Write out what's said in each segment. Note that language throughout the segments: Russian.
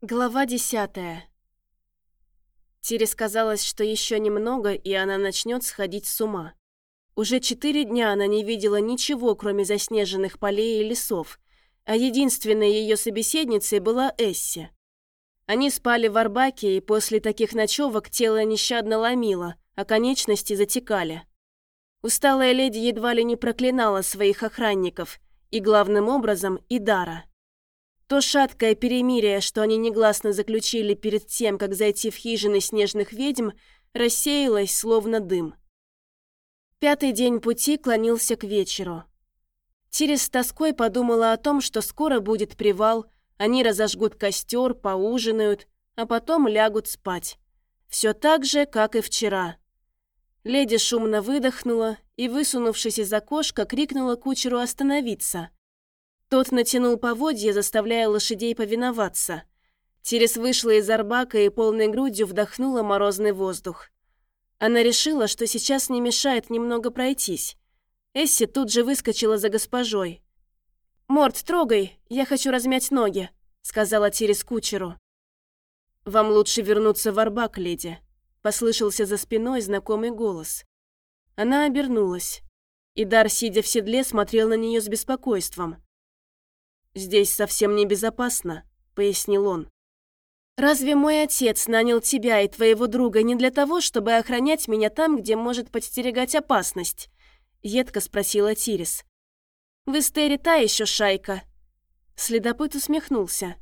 Глава десятая. Тире казалось, что еще немного, и она начнет сходить с ума. Уже четыре дня она не видела ничего, кроме заснеженных полей и лесов, а единственной ее собеседницей была Эсси. Они спали в Арбаке, и после таких ночевок тело нещадно ломило, а конечности затекали. Усталая леди едва ли не проклинала своих охранников, и главным образом и Дара. То шаткое перемирие, что они негласно заключили перед тем, как зайти в хижины снежных ведьм, рассеялось, словно дым. Пятый день пути клонился к вечеру. Тири с тоской подумала о том, что скоро будет привал, они разожгут костер, поужинают, а потом лягут спать. Все так же, как и вчера. Леди шумно выдохнула и, высунувшись из окошка, крикнула кучеру остановиться – тот натянул поводья, заставляя лошадей повиноваться. Терес вышла из арбака и полной грудью вдохнула морозный воздух. Она решила, что сейчас не мешает немного пройтись. Эсси тут же выскочила за госпожой. «Морд, трогай, я хочу размять ноги», — сказала Терес кучеру. «Вам лучше вернуться в арбак, леди», — послышался за спиной знакомый голос. Она обернулась. Идар, сидя в седле, смотрел на нее с беспокойством. «Здесь совсем небезопасно», — пояснил он. «Разве мой отец нанял тебя и твоего друга не для того, чтобы охранять меня там, где может подстерегать опасность?» — едко спросила Тирис. «В Эстере та еще шайка». Следопыт усмехнулся.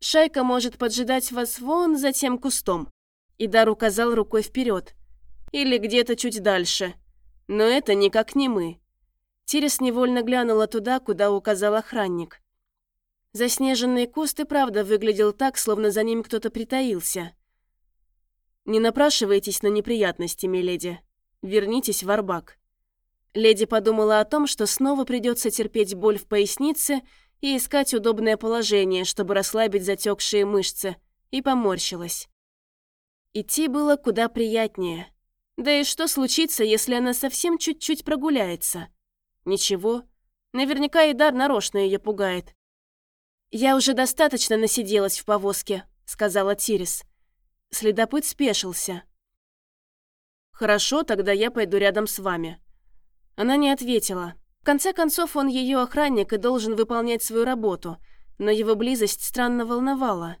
«Шайка может поджидать вас вон за тем кустом». Идар указал рукой вперед. «Или где-то чуть дальше. Но это никак не мы». Тирис невольно глянула туда, куда указал охранник. Заснеженный куст и правда выглядел так, словно за ним кто-то притаился. «Не напрашивайтесь на неприятности, миледи. Вернитесь в Арбак». Леди подумала о том, что снова придется терпеть боль в пояснице и искать удобное положение, чтобы расслабить затекшие мышцы, и поморщилась. Идти было куда приятнее. Да и что случится, если она совсем чуть-чуть прогуляется? Ничего. Наверняка Идар нарочно ее пугает. «Я уже достаточно насиделась в повозке», — сказала Тирис. Следопыт спешился. «Хорошо, тогда я пойду рядом с вами». Она не ответила. В конце концов, он ее охранник и должен выполнять свою работу, но его близость странно волновала.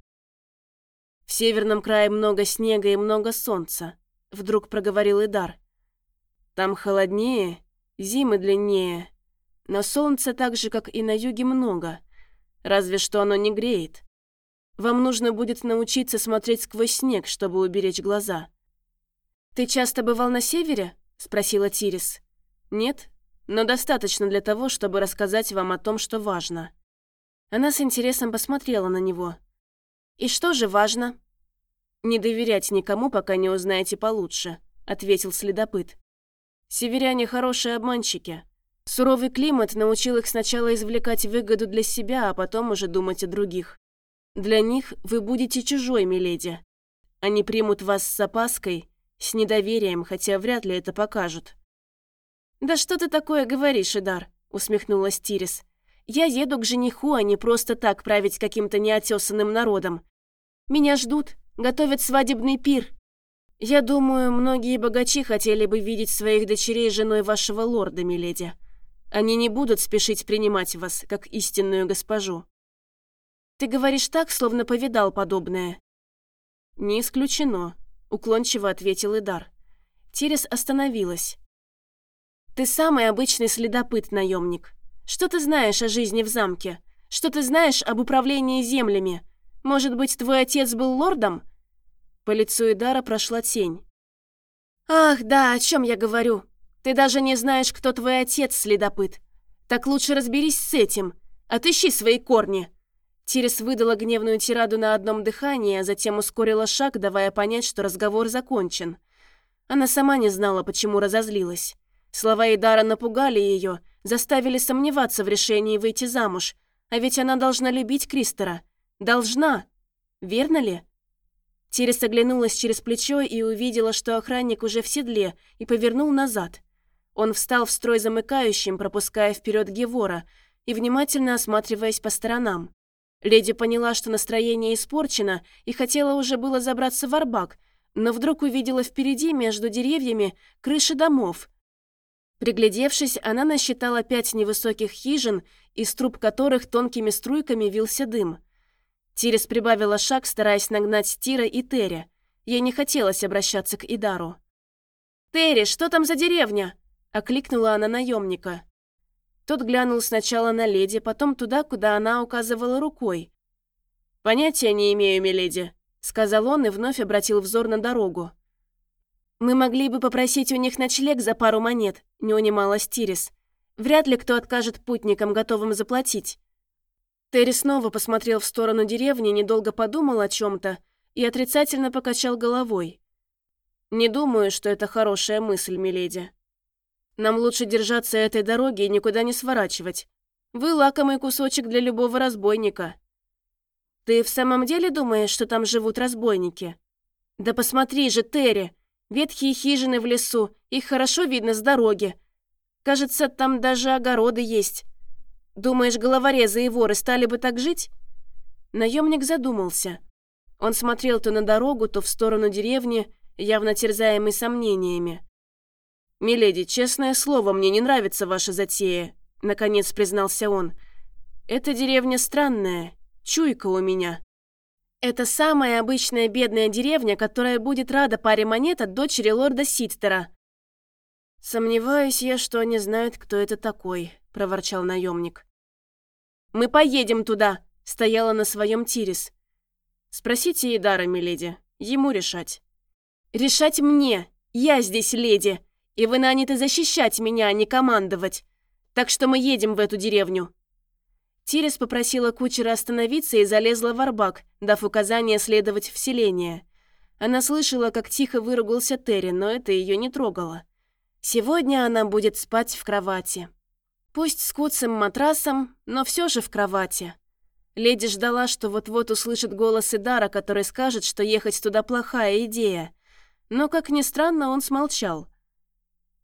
«В северном крае много снега и много солнца», — вдруг проговорил Идар. «Там холоднее, зимы длиннее, но солнца так же, как и на юге, много». Разве что оно не греет. Вам нужно будет научиться смотреть сквозь снег, чтобы уберечь глаза. «Ты часто бывал на севере?» – спросила Тирис. «Нет, но достаточно для того, чтобы рассказать вам о том, что важно». Она с интересом посмотрела на него. «И что же важно?» «Не доверять никому, пока не узнаете получше», – ответил следопыт. «Северяне хорошие обманщики. Суровый климат научил их сначала извлекать выгоду для себя, а потом уже думать о других. Для них вы будете чужой, миледи. Они примут вас с опаской, с недоверием, хотя вряд ли это покажут. «Да что ты такое говоришь, Идар?» – усмехнулась Тирис. «Я еду к жениху, а не просто так править каким-то неотесанным народом. Меня ждут, готовят свадебный пир. Я думаю, многие богачи хотели бы видеть своих дочерей женой вашего лорда, миледи». Они не будут спешить принимать вас, как истинную госпожу. Ты говоришь так, словно повидал подобное. Не исключено, уклончиво ответил Идар. Тирес остановилась. Ты самый обычный следопыт, наемник. Что ты знаешь о жизни в замке? Что ты знаешь об управлении землями? Может быть, твой отец был лордом? По лицу Идара прошла тень. Ах, да, о чем я говорю? Ты даже не знаешь, кто твой отец, следопыт. Так лучше разберись с этим. Отыщи свои корни». Тирис выдала гневную тираду на одном дыхании, а затем ускорила шаг, давая понять, что разговор закончен. Она сама не знала, почему разозлилась. Слова Идара напугали ее, заставили сомневаться в решении выйти замуж. А ведь она должна любить Кристера. Должна. Верно ли? Тирис оглянулась через плечо и увидела, что охранник уже в седле, и повернул назад. Он встал в строй замыкающим, пропуская вперед Гевора и внимательно осматриваясь по сторонам. Леди поняла, что настроение испорчено, и хотела уже было забраться в арбак, но вдруг увидела впереди, между деревьями, крыши домов. Приглядевшись, она насчитала пять невысоких хижин, из труб которых тонкими струйками вился дым. Тирис прибавила шаг, стараясь нагнать Тира и Терри. Ей не хотелось обращаться к Идару. «Терри, что там за деревня?» – окликнула она наемника. Тот глянул сначала на леди, потом туда, куда она указывала рукой. «Понятия не имею, миледи», — сказал он и вновь обратил взор на дорогу. «Мы могли бы попросить у них ночлег за пару монет», — не унималась Тирис. «Вряд ли кто откажет путникам, готовым заплатить». Терри снова посмотрел в сторону деревни, недолго подумал о чем то и отрицательно покачал головой. «Не думаю, что это хорошая мысль, миледи». Нам лучше держаться этой дороги и никуда не сворачивать. Вы лакомый кусочек для любого разбойника. Ты в самом деле думаешь, что там живут разбойники? Да посмотри же, Терри, ветхие хижины в лесу, их хорошо видно с дороги. Кажется, там даже огороды есть. Думаешь, головорезы и воры стали бы так жить? Наемник задумался. Он смотрел то на дорогу, то в сторону деревни, явно терзаемый сомнениями. «Миледи, честное слово, мне не нравится ваша затея», — наконец признался он. «Эта деревня странная, чуйка у меня». «Это самая обычная бедная деревня, которая будет рада паре монет от дочери лорда Ситтера». «Сомневаюсь я, что они знают, кто это такой», — проворчал наемник. «Мы поедем туда», — стояла на своем Тирис. «Спросите Идара, миледи, ему решать». «Решать мне! Я здесь леди!» И вы наняты защищать меня, а не командовать. Так что мы едем в эту деревню». Тирис попросила кучера остановиться и залезла в арбак, дав указание следовать в селение. Она слышала, как тихо выругался Терри, но это ее не трогало. Сегодня она будет спать в кровати. Пусть с куцым матрасом, но все же в кровати. Леди ждала, что вот-вот услышит голос Идара, который скажет, что ехать туда плохая идея. Но, как ни странно, он смолчал.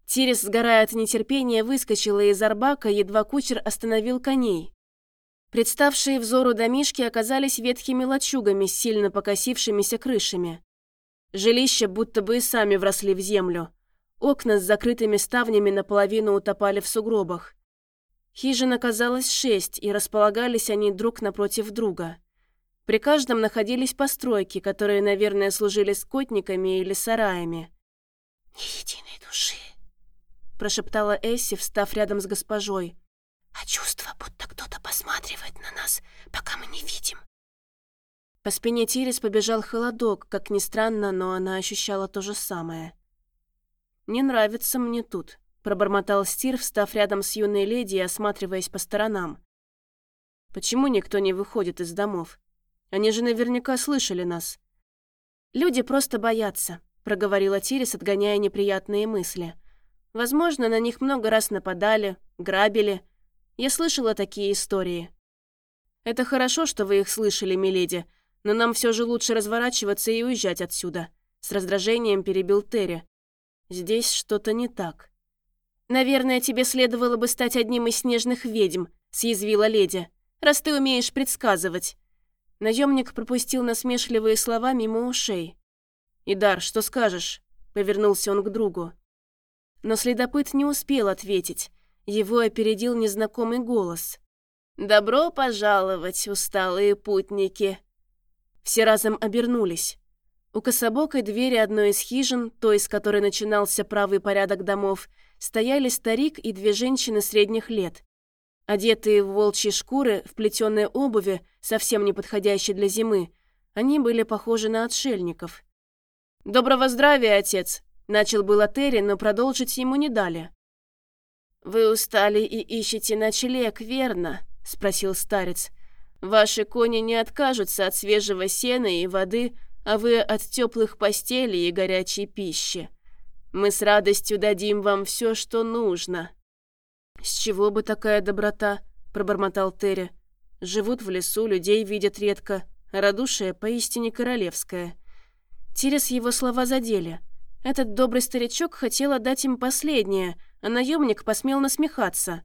Тирис, сгорая от нетерпения, выскочила из арбака, едва кучер остановил коней. Представшие взору домишки оказались ветхими лачугами с сильно покосившимися крышами. Жилища будто бы и сами вросли в землю. Окна с закрытыми ставнями наполовину утопали в сугробах. Хижин оказалось шесть, и располагались они друг напротив друга. При каждом находились постройки, которые, наверное, служили скотниками или сараями. «Ни единой души», прошептала Эсси, встав рядом с госпожой. «А чувство, будто кто-то посматривает на нас, пока мы не видим». По спине Тирис побежал холодок, как ни странно, но она ощущала то же самое. «Не нравится мне тут», — пробормотал Стир, встав рядом с юной леди и осматриваясь по сторонам. «Почему никто не выходит из домов? Они же наверняка слышали нас». «Люди просто боятся», — проговорила Тирис, отгоняя неприятные мысли. Возможно, на них много раз нападали, грабили. Я слышала такие истории. Это хорошо, что вы их слышали, миледи, но нам все же лучше разворачиваться и уезжать отсюда. С раздражением перебил Терри. Здесь что-то не так. «Наверное, тебе следовало бы стать одним из снежных ведьм», — съязвила леди, «раз ты умеешь предсказывать». Наемник пропустил насмешливые слова мимо ушей. «Идар, что скажешь?» — повернулся он к другу. Но следопыт не успел ответить. Его опередил незнакомый голос. «Добро пожаловать, усталые путники!» Все разом обернулись. У кособокой двери одной из хижин, той, с которой начинался правый порядок домов, стояли старик и две женщины средних лет. Одетые в волчьи шкуры, в плетеные обуви, совсем не подходящие для зимы, они были похожи на отшельников. «Доброго здравия, отец!» Начал было Терри, но продолжить ему не дали. «Вы устали и ищете ночлег, верно?» – спросил старец. «Ваши кони не откажутся от свежего сена и воды, а вы от теплых постелей и горячей пищи. Мы с радостью дадим вам все, что нужно». «С чего бы такая доброта?» – пробормотал Терри. «Живут в лесу, людей видят редко, радушие поистине королевское». Тирес его слова задели – этот добрый старичок хотел отдать им последнее, а наемник посмел насмехаться.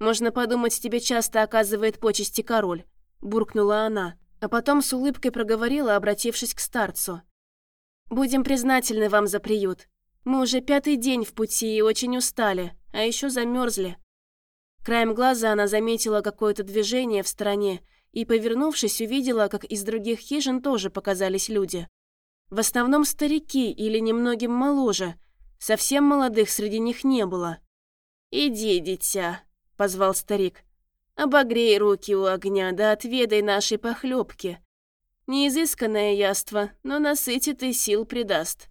«Можно подумать, тебе часто оказывает почести король», – буркнула она, а потом с улыбкой проговорила, обратившись к старцу. «Будем признательны вам за приют. Мы уже пятый день в пути и очень устали, а еще замерзли». Краем глаза она заметила какое-то движение в стороне и, повернувшись, увидела, как из других хижин тоже показались люди. В основном старики или немногим моложе, совсем молодых среди них не было. «Иди, дитя», — позвал старик. «Обогрей руки у огня, да отведай нашей похлебки. Неизысканное яство, но насытит и сил придаст».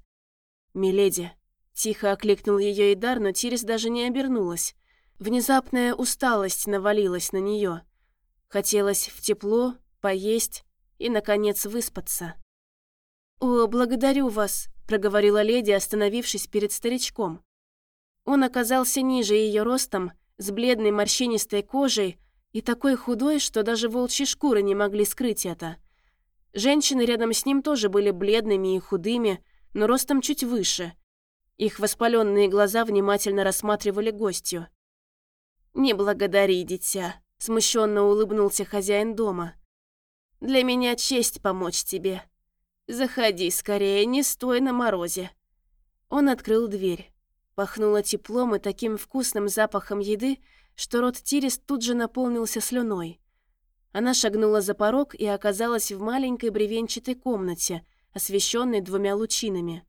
«Миледи», — тихо окликнул ее Идар, но Тирис даже не обернулась. Внезапная усталость навалилась на нее. Хотелось в тепло, поесть и, наконец, выспаться. «О, благодарю вас», — проговорила леди, остановившись перед старичком. Он оказался ниже ее ростом, с бледной морщинистой кожей и такой худой, что даже волчьи шкуры не могли скрыть это. Женщины рядом с ним тоже были бледными и худыми, но ростом чуть выше. Их воспаленные глаза внимательно рассматривали гостью. «Не благодари, дитя», — смущенно улыбнулся хозяин дома. «Для меня честь помочь тебе. Заходи скорее, не стой на морозе». Он открыл дверь. Пахнуло теплом и таким вкусным запахом еды, что рот Тирис тут же наполнился слюной. Она шагнула за порог и оказалась в маленькой бревенчатой комнате, освещенной двумя лучинами.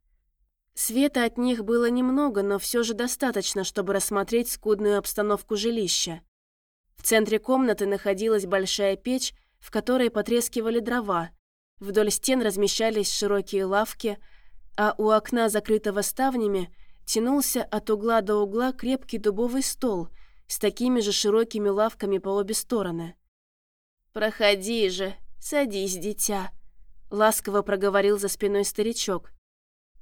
Света от них было немного, но все же достаточно, чтобы рассмотреть скудную обстановку жилища. В центре комнаты находилась большая печь, в которой потрескивали дрова. Вдоль стен размещались широкие лавки, а у окна, закрытого ставнями, тянулся от угла до угла крепкий дубовый стол с такими же широкими лавками по обе стороны. «Проходи же, садись, дитя», — ласково проговорил за спиной старичок.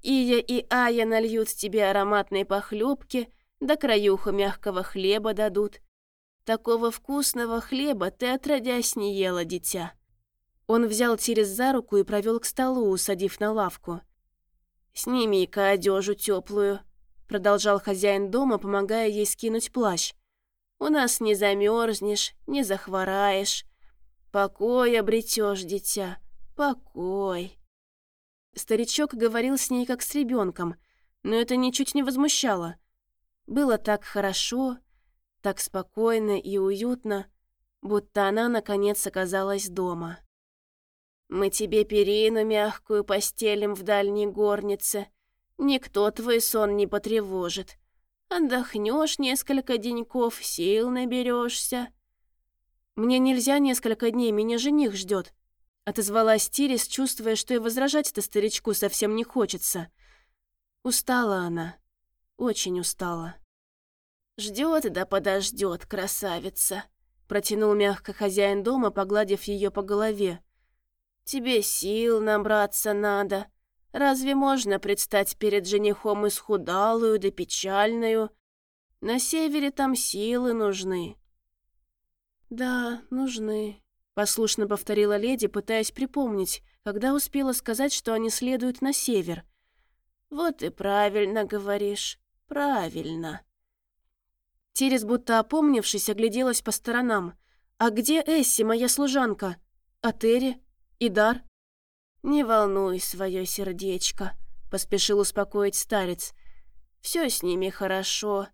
«Ия и Ая нальют тебе ароматные похлебки, да краюху мягкого хлеба дадут. Такого вкусного хлеба ты отродясь не ела, дитя». Он взял Тирис за руку и провел к столу, усадив на лавку. «Сними-ка одежу теплую», — продолжал хозяин дома, помогая ей скинуть плащ. «У нас не замерзнешь, не захвораешь. Покой обретешь, дитя, покой». Старичок говорил с ней как с ребенком, но это ничуть не возмущало. Было так хорошо, так спокойно и уютно, будто она, наконец, оказалась дома. «Мы тебе перину мягкую постелим в дальней горнице. Никто твой сон не потревожит. Отдохнешь несколько деньков, сил наберешься». «Мне нельзя несколько дней, меня жених ждет», — отозвалась Тирис, чувствуя, что и возражать-то старичку совсем не хочется. Устала она, очень устала. «Ждет да подождет, красавица», — протянул мягко хозяин дома, погладив ее по голове. «Тебе сил набраться надо. Разве можно предстать перед женихом исхудалую да печальную? На севере там силы нужны». «Да, нужны», — послушно повторила леди, пытаясь припомнить, когда успела сказать, что они следуют на север. «Вот и правильно говоришь, правильно». Терес, будто опомнившись, огляделась по сторонам. «А где Эсси, моя служанка? А Терри? Идар?» «Не волнуй свое сердечко», — поспешил успокоить старец. «Все с ними хорошо.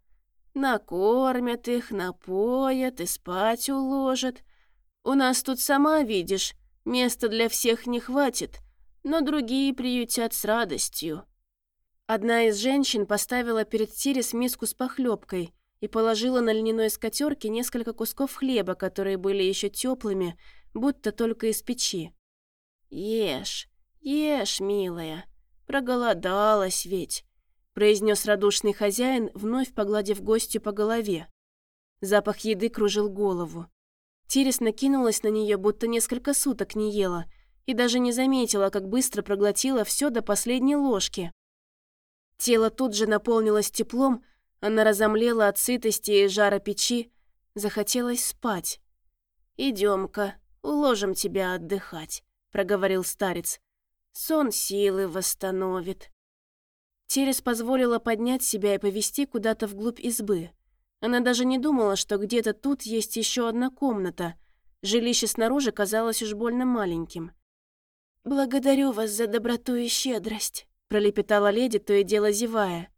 Накормят их, напоят и спать уложат. У нас тут, сама видишь, места для всех не хватит, но другие приютят с радостью». Одна из женщин поставила перед Тирис миску с похлебкой — и положила на льняной скатерке несколько кусков хлеба, которые были еще теплыми, будто только из печи. «Ешь, ешь, милая, проголодалась ведь», произнес радушный хозяин, вновь погладив гостью по голове. Запах еды кружил голову. Тирис накинулась на нее, будто несколько суток не ела, и даже не заметила, как быстро проглотила все до последней ложки. Тело тут же наполнилось теплом, она разомлела от сытости и жара печи, захотелось спать. «Идем-ка, уложим тебя отдыхать», — проговорил старец. «Сон силы восстановит». Терес позволила поднять себя и повести куда-то вглубь избы. Она даже не думала, что где-то тут есть еще одна комната. Жилище снаружи казалось уж больно маленьким. «Благодарю вас за доброту и щедрость», — пролепетала леди, то и дело зевая.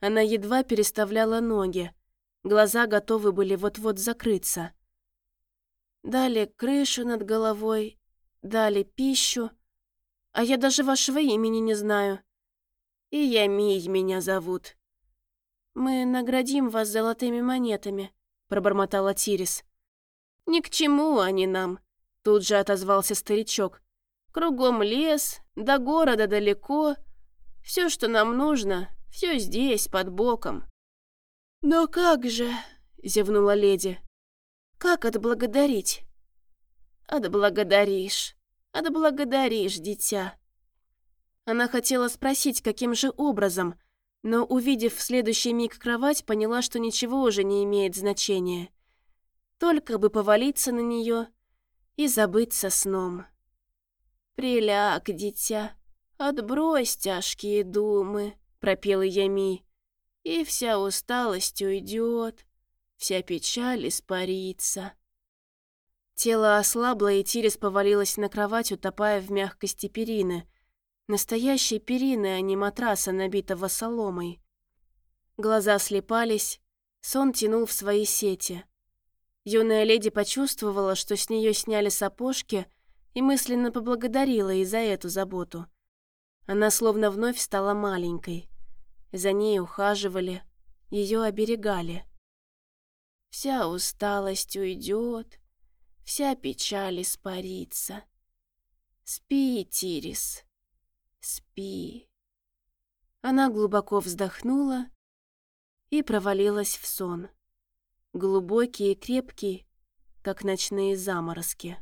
Она едва переставляла ноги. Глаза готовы были вот-вот закрыться. Дали крышу над головой, дали пищу. А я даже вашего имени не знаю. И я Мий меня зовут. Мы наградим вас золотыми монетами, пробормотала Тирис. Ни к чему они нам, тут же отозвался старичок. Кругом лес, до города далеко. Все, что нам нужно, все здесь, под боком». «Но как же?» — зевнула леди. «Как отблагодарить?» «Отблагодаришь, отблагодаришь, дитя». Она хотела спросить, каким же образом, но, увидев в следующий миг кровать, поняла, что ничего уже не имеет значения. Только бы повалиться на нее и забыться сном. «Приляг, дитя, отбрось тяжкие думы», — пропела Ями. «И вся усталость уйдет, вся печаль испарится». Тело ослабло, и Тирис повалилась на кровать, утопая в мягкости перины. Настоящей перины, а не матраса, набитого соломой. Глаза слепались, сон тянул в свои сети. Юная леди почувствовала, что с нее сняли сапожки, и мысленно поблагодарила и за эту заботу. Она словно вновь стала маленькой. За ней ухаживали, ее оберегали. Вся усталость уйдет, вся печаль испарится. Спи, Тирис, спи. Она глубоко вздохнула и провалилась в сон. Глубокий и крепкий, как ночные заморозки.